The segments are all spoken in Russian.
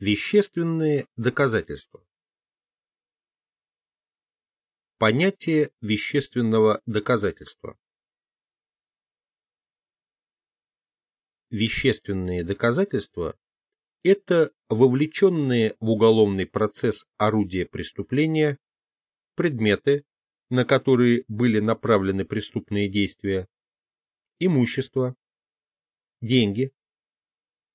Вещественные доказательства. Понятие вещественного доказательства. Вещественные доказательства – это вовлеченные в уголовный процесс орудия преступления, предметы, на которые были направлены преступные действия, имущество, деньги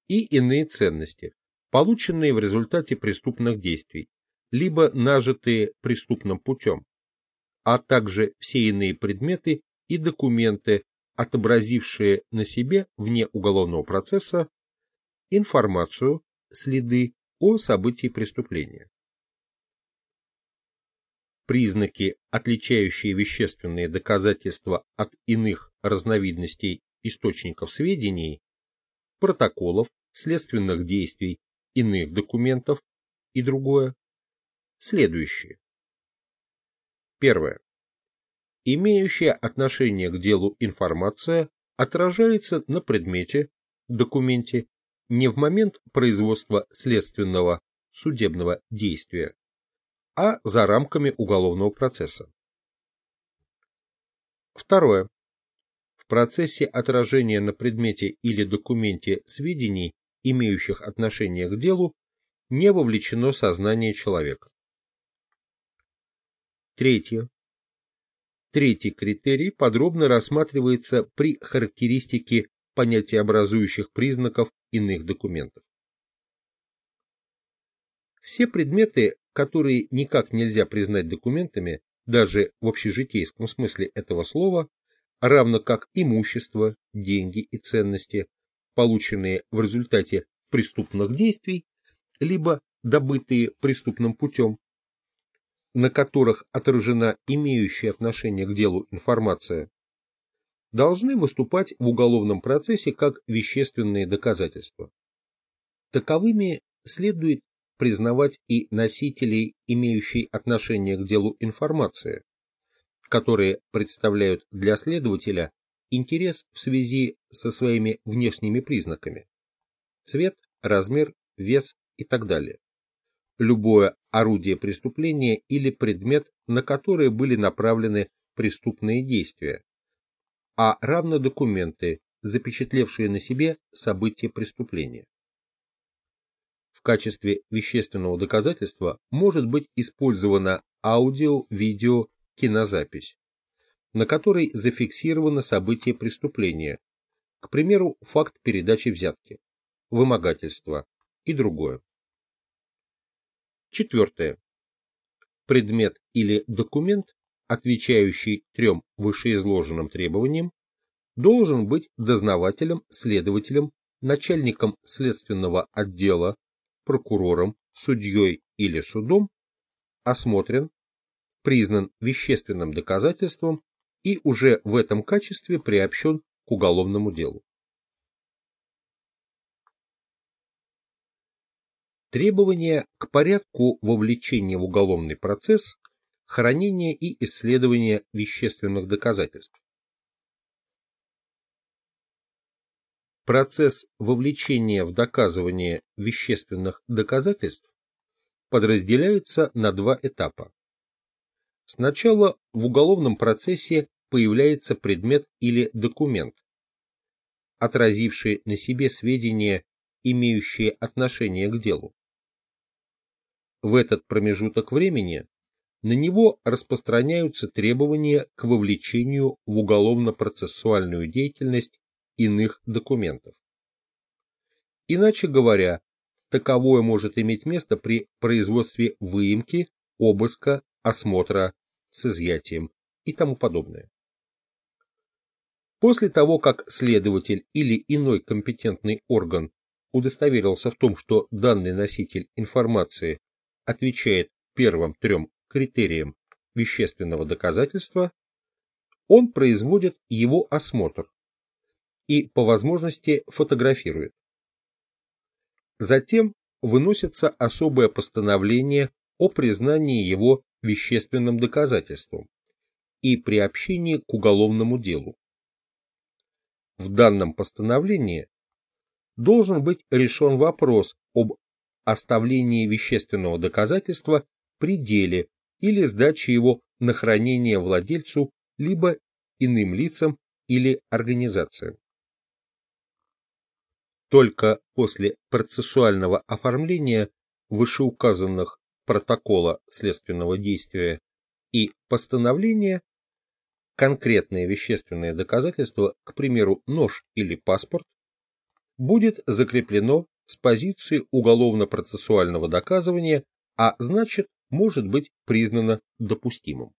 и иные ценности, полученные в результате преступных действий, либо нажитые преступным путем, а также все иные предметы и документы, отобразившие на себе вне уголовного процесса информацию, следы о событии преступления. Признаки, отличающие вещественные доказательства от иных разновидностей источников сведений, протоколов, следственных действий, иных документов и другое, следующие. Первое. Имеющая отношение к делу информация отражается на предмете, документе, не в момент производства следственного судебного действия, а за рамками уголовного процесса. Второе. В процессе отражения на предмете или документе сведений, имеющих отношение к делу, не вовлечено сознание человека. Третье. Третий критерий подробно рассматривается при характеристике понятиеобразующих признаков иных документов. Все предметы, которые никак нельзя признать документами, даже в общежитейском смысле этого слова, равно как имущество, деньги и ценности, полученные в результате преступных действий, либо добытые преступным путем, на которых отражена имеющая отношение к делу информация, должны выступать в уголовном процессе как вещественные доказательства. Таковыми следует признавать и носителей, имеющей отношение к делу информации, которые представляют для следователя интерес в связи со своими внешними признаками – цвет, размер, вес и так далее. Любое орудие преступления или предмет, на которые были направлены преступные действия, а равно документы, запечатлевшие на себе события преступления. В качестве вещественного доказательства может быть использована аудио, видео, кинозапись, на которой зафиксировано событие преступления, к примеру, факт передачи взятки, вымогательства и другое. Четвертое. Предмет или документ, отвечающий трем вышеизложенным требованиям, должен быть дознавателем, следователем, начальником следственного отдела, прокурором, судьей или судом, осмотрен, признан вещественным доказательством и уже в этом качестве приобщен к уголовному делу. Требования к порядку вовлечения в уголовный процесс, хранения и исследования вещественных доказательств. Процесс вовлечения в доказывание вещественных доказательств подразделяется на два этапа. Сначала в уголовном процессе появляется предмет или документ, отразивший на себе сведения, имеющие отношение к делу. В этот промежуток времени на него распространяются требования к вовлечению в уголовно-процессуальную деятельность иных документов. Иначе говоря, таковое может иметь место при производстве выемки, обыска, осмотра с изъятием и тому подобное. После того, как следователь или иной компетентный орган удостоверился в том, что данный носитель информации отвечает первым трем критериям вещественного доказательства, он производит его осмотр и по возможности фотографирует. Затем выносится особое постановление о признании его вещественным доказательством и приобщении к уголовному делу. В данном постановлении должен быть решен вопрос об оставление вещественного доказательства при деле или сдаче его на хранение владельцу либо иным лицам или организациям. Только после процессуального оформления вышеуказанных протокола следственного действия и постановления конкретное вещественное доказательство, к примеру, нож или паспорт, будет закреплено с позиции уголовно-процессуального доказывания, а значит, может быть признано допустимым.